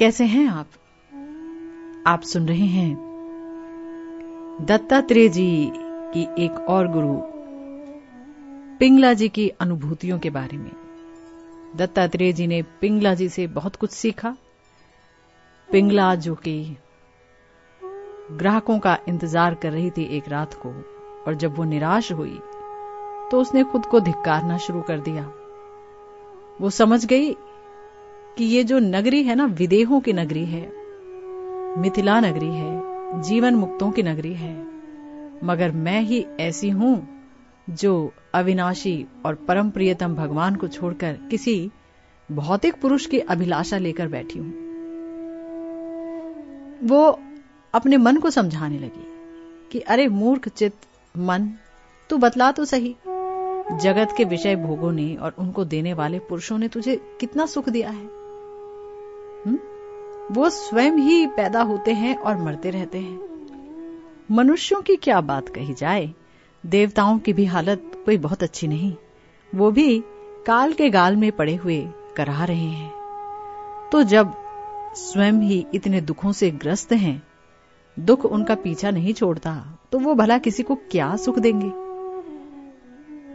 कैसे हैं आप? आप सुन रहे हैं दत्तात्रेय जी की एक और गुरु पिंगला जी की अनुभूतियों के बारे में। दत्तात्रेय जी ने पिंगला जी से बहुत कुछ सीखा। पिंगला जो कि ग्राहकों का इंतज़ार कर रही थी एक रात को, और जब वो निराश हुई तो उसने खुद को धिक्कारना शुरू कर दिया। वो समझ गई कि ये जो नगरी है ना, विदेहों की नगरी है, मिथिला नगरी है, जीवन मुक्तों की नगरी है, मगर मैं ही ऐसी हूँ जो अविनाशी और परम प्रियतम भगवान को छोड़कर किसी भौतिक पुरुष की अभिलाषा लेकर बैठी हूँ। वो अपने मन को समझाने लगी कि अरे मूर्ख चित मन, तू बतला तो सही। जगत के विषय भोगों ने और उनको देने वाले पुरुषों ने तुझे कितना सुख दिया है। हुँ? वो स्वयं ही पैदा होते हैं और मरते रहते हैं। मनुष्यों की क्या बात कही जाए? देवताओं की भी हालत कोई बहुत अच्छी नहीं। वो भी काल के गाल में पड़े हुए करा रहे हैं। तो जब स्वयं ही इतने दुखों से ग्रस्त हैं, दुख उनका पीछा नहीं छोड़ता तो वो भला किसी को क्या सुख देंगे?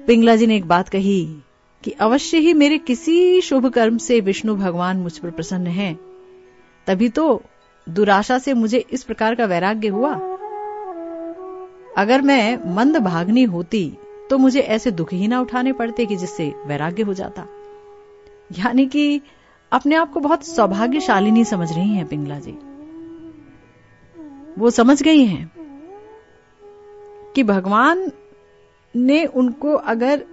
पिंगला जी ने एक बात कही कि अवश्य ही मेरे किसी शुभ कर्म से विष्णु भगवान मुझ पर प्रसन्न हैं। तभी तो दुराशा से मुझे इस प्रकार का वैराग्य हुआ। अगर मैं मंद भागनी होती तो मुझे ऐसे दुख ही ना उठाने पड़ते कि जिससे वैराग्य हो जाता। यानी कि अपने आप को बहुत सौभाग्यशालिनी समझ रही हैं पिंगला जी। वो समझ गई हैं कि भगवान ने उनको अगर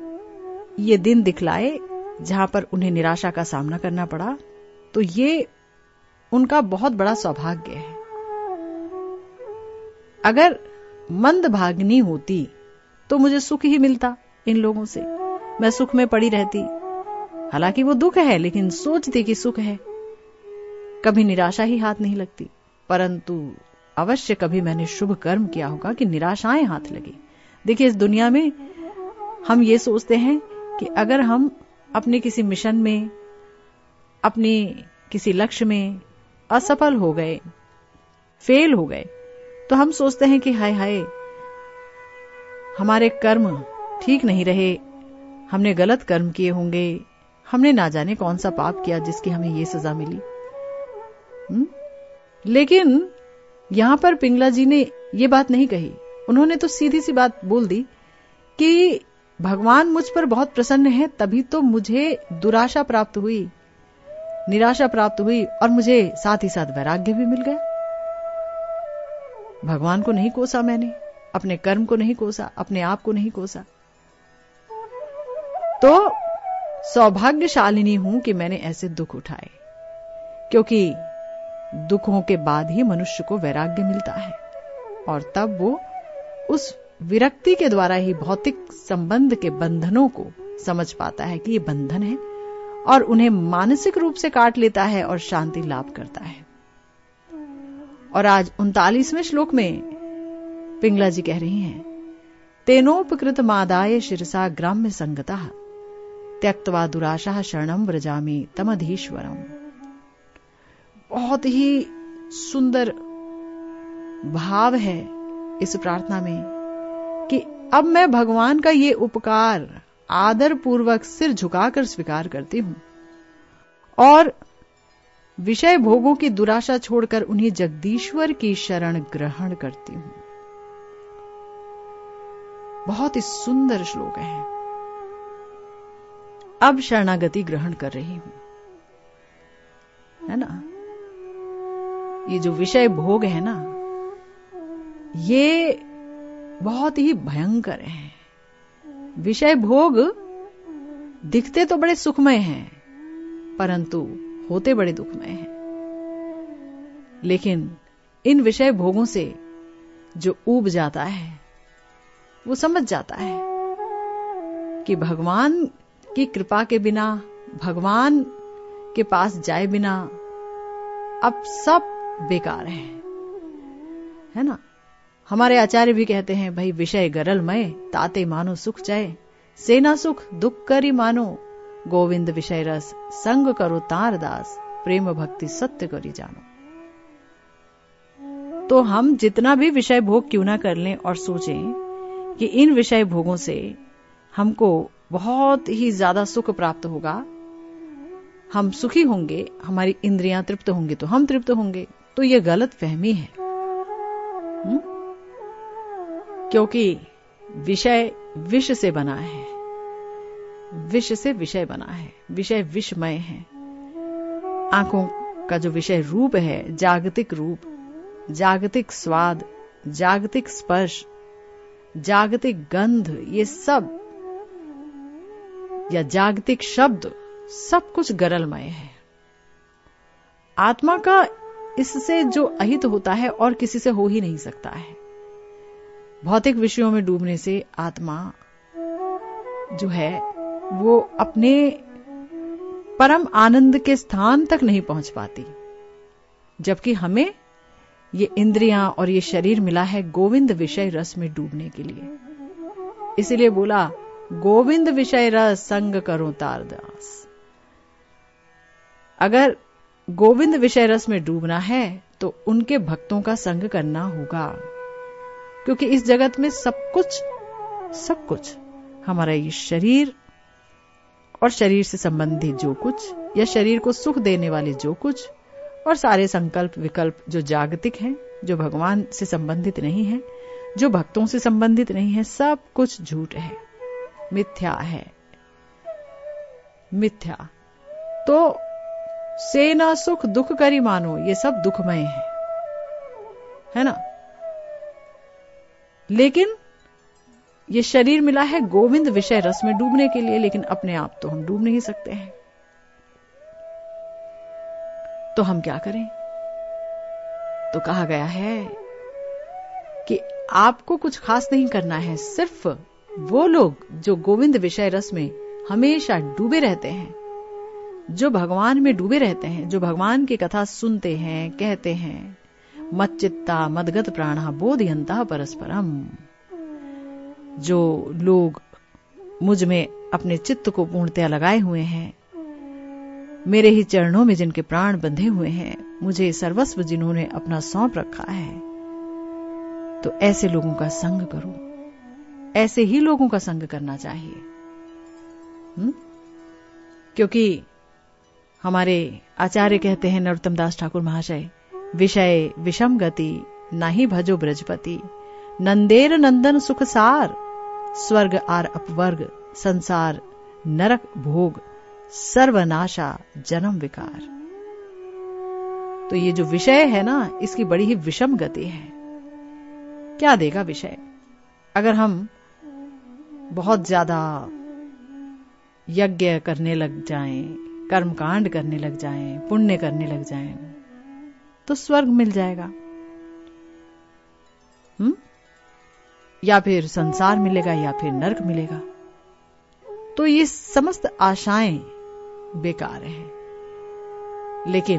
ये दिन दिखलाए जहाँ पर उन्हें निराशा का सामना करना पड़ा तो ये उनका बहुत बड़ा सौभाग्य है। अगर मंद भागनी होती तो मुझे सुख ही मिलता इन लोगों से। मैं सुख में पड़ी रहती। हालाँकि वो दुख है, लेकिन सोचती कि सुख है। कभी निराशा ही हाथ नहीं लगती, परंतु अवश्य कभी मैंने शुभ कर्म किया होगा कि निराशाएँ हाथ लगी। देखिए, इस दुनिया में हम ये सोचते हैं कि अगर हम अपने किसी मिशन में, अपने किसी लक्ष्य में असफल हो गए, फेल हो गए तो हम सोचते हैं कि हाय हाय, हमारे कर्म ठीक नहीं रहे, हमने गलत कर्म किए होंगे, हमने ना जाने कौन सा पाप किया जिसकी हमें ये सजा मिली हुँ? हम्म? लेकिन यहाँ पर पिंगला जी ने ये बात नहीं कही उन्होंने तो सीधी सी बात बोल दी कि भगवान मुझ पर बहुत प्रसन्न है, तभी तो मुझे दुराशा प्राप्त हुई, निराशा प्राप्त हुई और मुझे साथ ही साथ वैराग्य भी मिल गया। भगवान को नहीं कोसा मैंने, अपने कर्म को नहीं कोसा, अपने आप को नहीं कोसा। तो सौभाग्यशालिनी हूँ कि मैंने ऐसे दुख उठाए, क्योंकि दुखों के बाद ही मनुष्य को वैराग्य मिलता है, और तब वो उस विरक्ति के द्वारा ही भौतिक संबंध के बंधनों को समझ पाता है कि ये बंधन है और उन्हें मानसिक रूप से काट लेता है और शांति लाभ करता है। और आज उनतालीसवें श्लोक में पिंगला जी कह रही हैं, तेनोपकृत मादाय शिरसा ग्राम्य संगता, त्यक्तवा दुराशा शरणम व्रजामी तमधीश्वरम। बहुत ही सुंदर भाव है इस प्रार्थना में। कि अब मैं भगवान का ये उपकार आदर पूर्वक सिर झुकाकर स्वीकार करती हूँ। और विषय भोगों की दुराशा छोड़कर उन्हें जगदीश्वर की शरण ग्रहण करती हूँ। बहुत ही सुंदर श्लोक है। अब शरणागति ग्रहण कर रही हूँ। है ना? ये जो विषय भोग है ना, ये बहुत ही भयंकर है। विषय भोग दिखते तो बड़े सुखमय हैं, परंतु होते बड़े दुखमय हैं। लेकिन इन विषय भोगों से जो ऊब जाता है, वो समझ जाता है कि भगवान की कृपा के बिना, भगवान के पास जाए बिना अब सब बेकार है। है ना? हमारे आचार्य भी कहते हैं, भाई विषय गरलमय, ताते मानो सुख जाए सेना सुख, दुख करी मानो। गोविंद विषय रस, संग करो तार दास, प्रेम भक्ति सत्य करी जानो। तो हम जितना भी विषय भोग क्यों ना कर लें और सोचें कि इन विषय भोगों से हमको बहुत ही ज़्यादा सुख प्राप्त होगा। हम सुखी होंगे, हमारी इंद्रियाँ तृप्त होंगी तो हम तृप्त होंगे। तो यह गलत फहमी है। हुँ? क्योंकि विषय विष से बना है। विष से विषय बना है। विषय विषमय है। आँखों का जो विषय रूप है, जागतिक रूप, जागतिक स्वाद, जागतिक स्पर्श, जागतिक गंध, ये सब या जागतिक शब्द, सब कुछ गरलमय है। आत्मा का इससे जो अहित होता है और किसी से हो ही नहीं सकता है। भौतिक विषयों में डूबने से आत्मा जो है, वो अपने परम आनंद के स्थान तक नहीं पहुँच पाती। जबकि हमें ये इंद्रियाँ और ये शरीर मिला है गोविंद विषय रस में डूबने के लिए। इसीलिए बोला, गोविंद विषय रस संग करो तारदास। अगर गोविंद विषय रस में डूबना है तो उनके भक्तों का संग करना होगा। क्योंकि इस जगत में सब कुछ सब कुछ हमारा ये शरीर और शरीर से संबंधित जो कुछ, या शरीर को सुख देने वाले जो कुछ, और सारे संकल्प विकल्प जो जागतिक हैं, जो भगवान से संबंधित नहीं है, जो भक्तों से संबंधित नहीं है, सब कुछ झूठ है, मिथ्या है, मिथ्या। तो सेना सुख दुख करी मानो, ये सब दुखमय है है ना? लेकिन ये शरीर मिला है गोविंद विषय रस में डूबने के लिए, लेकिन अपने आप तो हम डूब नहीं सकते हैं। तो हम क्या करें? तो कहा गया है कि आपको कुछ खास नहीं करना है, सिर्फ़ वो लोग जो गोविंद विषय रस में हमेशा डूबे रहते हैं, जो भगवान में डूबे रहते हैं, जो भगवान की कथा सुनते हैं, कहते हैं। मत चित्ता मदगत प्राणा बोधयंता परस्परम। जो लोग मुझमें अपने चित्त को पूर्णतया लगाए हुए हैं, मेरे ही चरणों में जिनके प्राण बंधे हुए हैं, मुझे सर्वस्व जिन्होंने अपना सौंप रखा है तो ऐसे लोगों का संग करो। ऐसे ही लोगों का संग करना चाहिए। हुँ? क्योंकि हमारे आचार्य कहते हैं नरोत्तम दास ठाकुर महाशय विषय विषम गति नाही भजो ब्रजपति। नंदेर नंदन सुख सार स्वर्ग आर अपवर्ग संसार नरक भोग सर्वनाशा जन्म विकार। तो ये जो विषय है ना इसकी बड़ी ही विषम गति है। क्या देगा विषय? अगर हम बहुत ज़्यादा यज्ञ करने लग जाएँ, कर्मकांड करने लग जाएँ, पुण्य करने लग जाएँ, तो स्वर्ग मिल जाएगा। हम्म? या फिर संसार मिलेगा या फिर नरक मिलेगा। तो ये समस्त आशाएँ बेकार है। लेकिन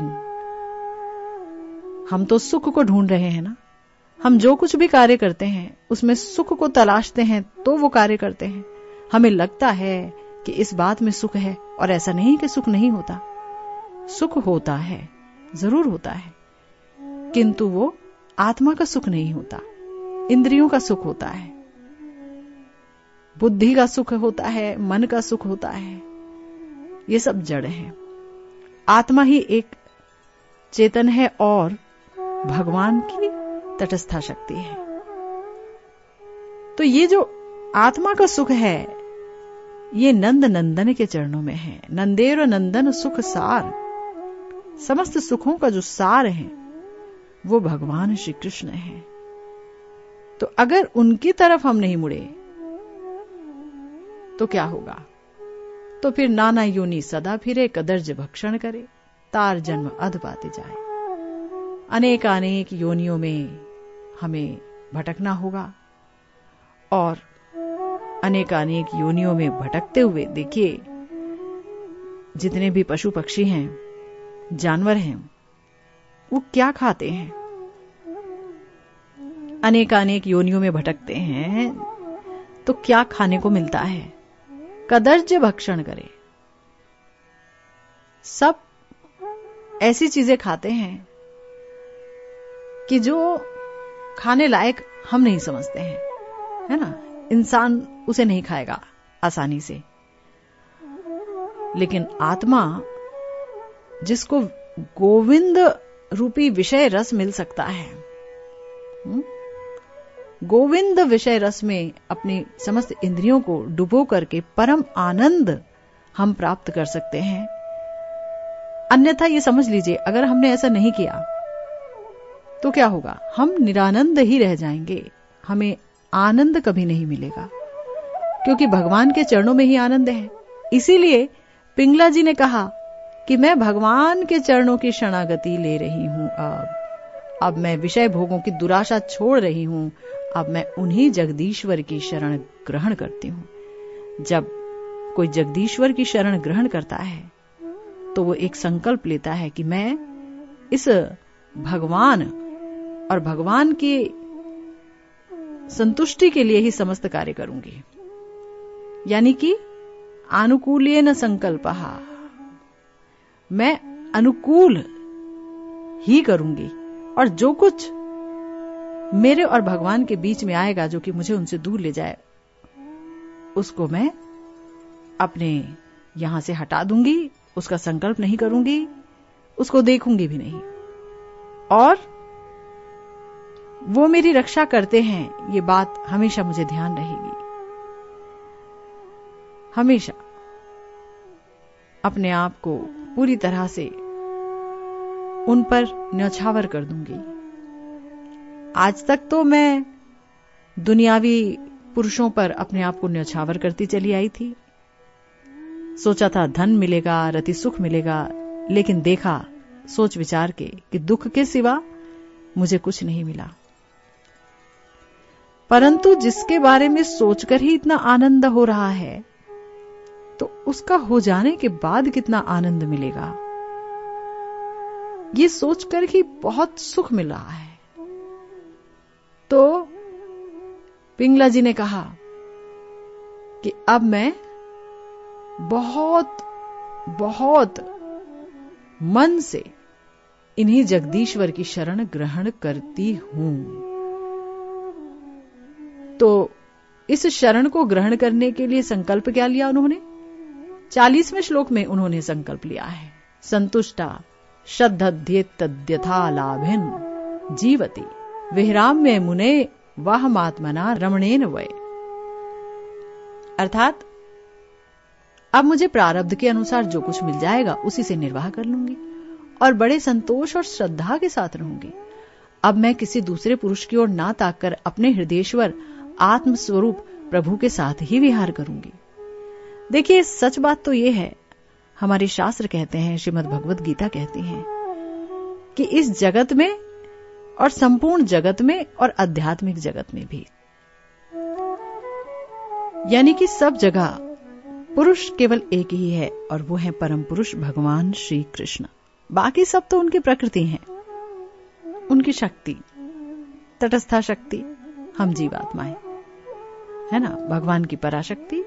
हम तो सुख को ढूंढ रहे हैं ना? हम जो कुछ भी कार्य करते हैं, उसमें सुख को तलाशते हैं तो वो कार्य करते हैं। हमें लगता है कि इस बात में सुख है, और ऐसा नहीं कि सुख नहीं होता। सुख होता है, ज़रूर होता है। किंतु वो आत्मा का सुख नहीं होता। इंद्रियों का सुख होता है। बुद्धि का सुख होता है, मन का सुख होता है। ये सब जड़ है। आत्मा ही एक चेतन है और भगवान की तटस्था शक्ति है। तो ये जो आत्मा का सुख है, ये नंद नंदन के चरणों में है। नंदेर नंदन सुख सार। समस्त सुखों का जो सार है वो भगवान श्री कृष्ण है। तो अगर उनकी तरफ़ हम नहीं मुड़े तो क्या होगा? तो फिर नाना योनि सदा फिरे कदर्ज भक्षण करे, तार जन्म अध पाते जाए। अनेक अनेक योनियों में हमें भटकना होगा और अनेक अनेक योनियों में भटकते हुए देखिए, जितने भी पशु पक्षी हैं, जानवर हैं वो क्या खाते हैं? अनेक अनेक योनियों में भटकते हैं तो क्या खाने को मिलता है? कदर्ज भक्षण करे। सब ऐसी चीज़ें खाते हैं कि जो खाने लायक हम नहीं समझते हैं, है ना? इंसान उसे नहीं खाएगा आसानी से। लेकिन आत्मा जिसको गोविंद रूपी विषय रस मिल सकता है। हुँ? गोविंद विषय रस में अपनी समस्त इंद्रियों को डुबो करके परम आनंद हम प्राप्त कर सकते हैं। अन्यथा ये समझ लीजिए, अगर हमने ऐसा नहीं किया तो क्या होगा? हम निरानंद ही रह जाएँगे। हमें आनंद कभी नहीं मिलेगा, क्योंकि भगवान के चरणों में ही आनंद है। इसीलिए पिंगला जी ने कहा कि मैं भगवान के चरणों की शरणागति ले रही हूँ अब। अब मैं विषय भोगों की दुराशा छोड़ रही हूँ। अब मैं उन्हीं जगदीश्वर की शरण ग्रहण करती हूँ। जब कोई जगदीश्वर की शरण ग्रहण करता है तो वो एक संकल्प लेता है कि मैं इस भगवान और भगवान की संतुष्टि के लिए ही समस्त कार्य करूँगी। यानी कि अनुकूल न संकल्प मैं अनुकूल ही करूँगी। और जो कुछ मेरे और भगवान के बीच में आएगा, जो कि मुझे उनसे दूर ले जाए, उसको मैं अपने यहाँ से हटा दूँगी, उसका संकल्प नहीं करूँगी, उसको देखूँगी भी नहीं। और वो मेरी रक्षा करते हैं, ये बात हमेशा मुझे ध्यान रहेगी। हमेशा अपने आप को पूरी तरह से उन पर न्यौछावर कर दूँगी। आज तक तो मैं दुनियावी पुरुषों पर अपने आप को न्यौछावर करती चली आई थी। सोचा था धन मिलेगा, रति सुख मिलेगा, लेकिन देखा, सोच विचार के कि दुख के सिवा मुझे कुछ नहीं मिला। परंतु जिसके बारे में सोचकर ही इतना आनंद हो रहा है तो उसका हो जाने के बाद कितना आनंद मिलेगा? ये सोचकर ही बहुत सुख मिल रहा है। तो पिंगला जी ने कहा कि अब मैं बहुत बहुत मन से इन्हीं जगदीश्वर की शरण ग्रहण करती हूँ। तो इस शरण को ग्रहण करने के लिए संकल्प क्या लिया उन्होंने? चालीसवें श्लोक में उन्होंने संकल्प लिया है। संतुष्टा श्रद्धेत्यथा लाभिन जीवती, विहराम्य मुने वह मात्मना रमणेन वय अर्थात, अब मुझे प्रारब्ध के अनुसार जो कुछ मिल जाएगा, उसी से निर्वाह कर लूँगी, और बड़े संतोष और श्रद्धा के साथ रहूँगी। अब मैं किसी दूसरे पुरुष की ओर ना ताककर अपने हृदयेश्वर आत्म स्वरूप प्रभु के साथ ही विहार करूँगी। देखिए, सच बात तो ये है, हमारे शास्त्र कहते हैं, श्रीमद भगवत गीता कहती हैं, कि इस जगत में और संपूर्ण जगत में और आध्यात्मिक जगत में भी। यानी कि सब जगह पुरुष केवल एक ही है और वो है परम पुरुष भगवान श्री कृष्ण। बाकी सब तो उनकी प्रकृति है, उनकी शक्ति, तटस्था शक्ति, हम जीवात्माएँ। है ना? भगवान की पराशक्ति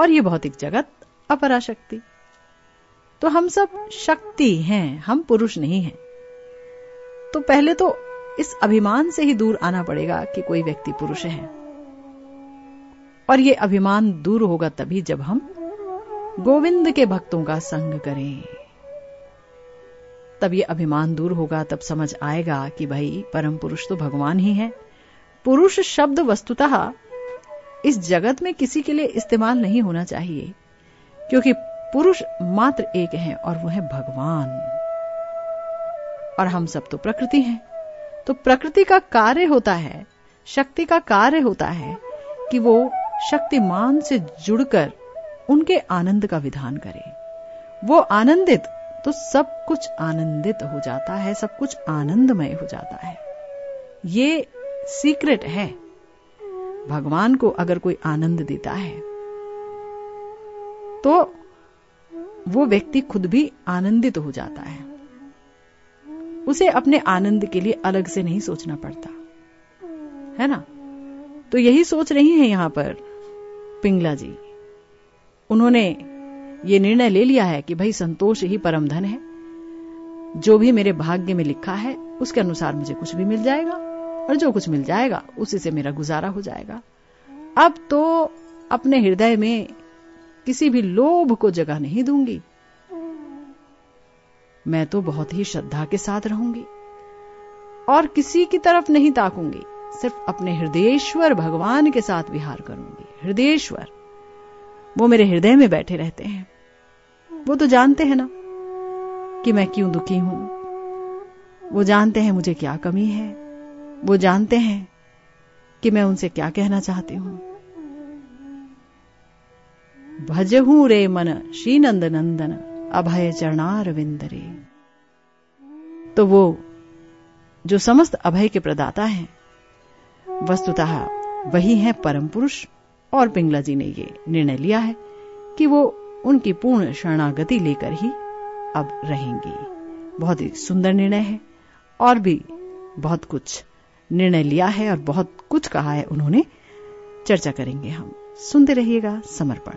और ये भौतिक जगत अपराशक्ति। तो हम सब शक्ति हैं, हम पुरुष नहीं हैं। तो पहले तो इस अभिमान से ही दूर आना पड़ेगा कि कोई व्यक्ति पुरुष है। और ये अभिमान दूर होगा तभी जब हम गोविंद के भक्तों का संग करें। तब ये अभिमान दूर होगा, तब समझ आएगा कि भाई परम पुरुष तो भगवान ही है। पुरुष शब्द वस्तुतः इस जगत में किसी के लिए इस्तेमाल नहीं होना चाहिए, क्योंकि पुरुष मात्र एक है और वो है भगवान। और हम सब तो प्रकृति हैं तो प्रकृति का कार्य होता है, शक्ति का कार्य होता है कि वो शक्तिमान से जुड़कर उनके आनंद का विधान करे। वो आनंदित तो सब कुछ आनंदित हो जाता है, सब कुछ आनंदमय हो जाता है। ये सीक्रेट है। भगवान को अगर कोई आनंद देता है तो वो व्यक्ति खुद भी आनंदित हो जाता है। उसे अपने आनंद के लिए अलग से नहीं सोचना पड़ता। है ना? तो यही सोच रही है यहाँ पर पिंगला जी। उन्होंने ये निर्णय ले लिया है कि भाई संतोष ही परम धन है। जो भी मेरे भाग्य में लिखा है, उसके अनुसार मुझे कुछ भी मिल जाएगा। और जो कुछ मिल जाएगा, उसी से मेरा गुजारा हो जाएगा। अब तो अपने हृदय में किसी भी लोभ को जगह नहीं दूँगी। मैं तो बहुत ही श्रद्धा के साथ रहूँगी और किसी की तरफ़ नहीं ताकूँगी, सिर्फ़ अपने हृदयेश्वर भगवान के साथ विहार करूँगी। हृदयेश्वर, वो मेरे हृदय में बैठे रहते हैं। वो तो जानते हैं ना कि मैं क्यों दुखी हूँ। वो जानते हैं मुझे क्या कमी है। वो जानते हैं कि मैं उनसे क्या कहना चाहती हूँ। भजहू रे मन श्री नंद नंदन, अभय चरणार विंदरे। तो वो, जो समस्त अभय के प्रदाता हैं, वस्तुतः वही है परम पुरुष और पिंगला जी ने ये निर्णय लिया है कि वो उनकी पूर्ण शरणागति लेकर ही अब रहेंगी। बहुत ही सुंदर निर्णय है और भी बहुत कुछ निर्णय लिया है और बहुत कुछ कहा है, उन्होंने चर्चा करेंगे हम। सुनते रहिएगा समर्पण।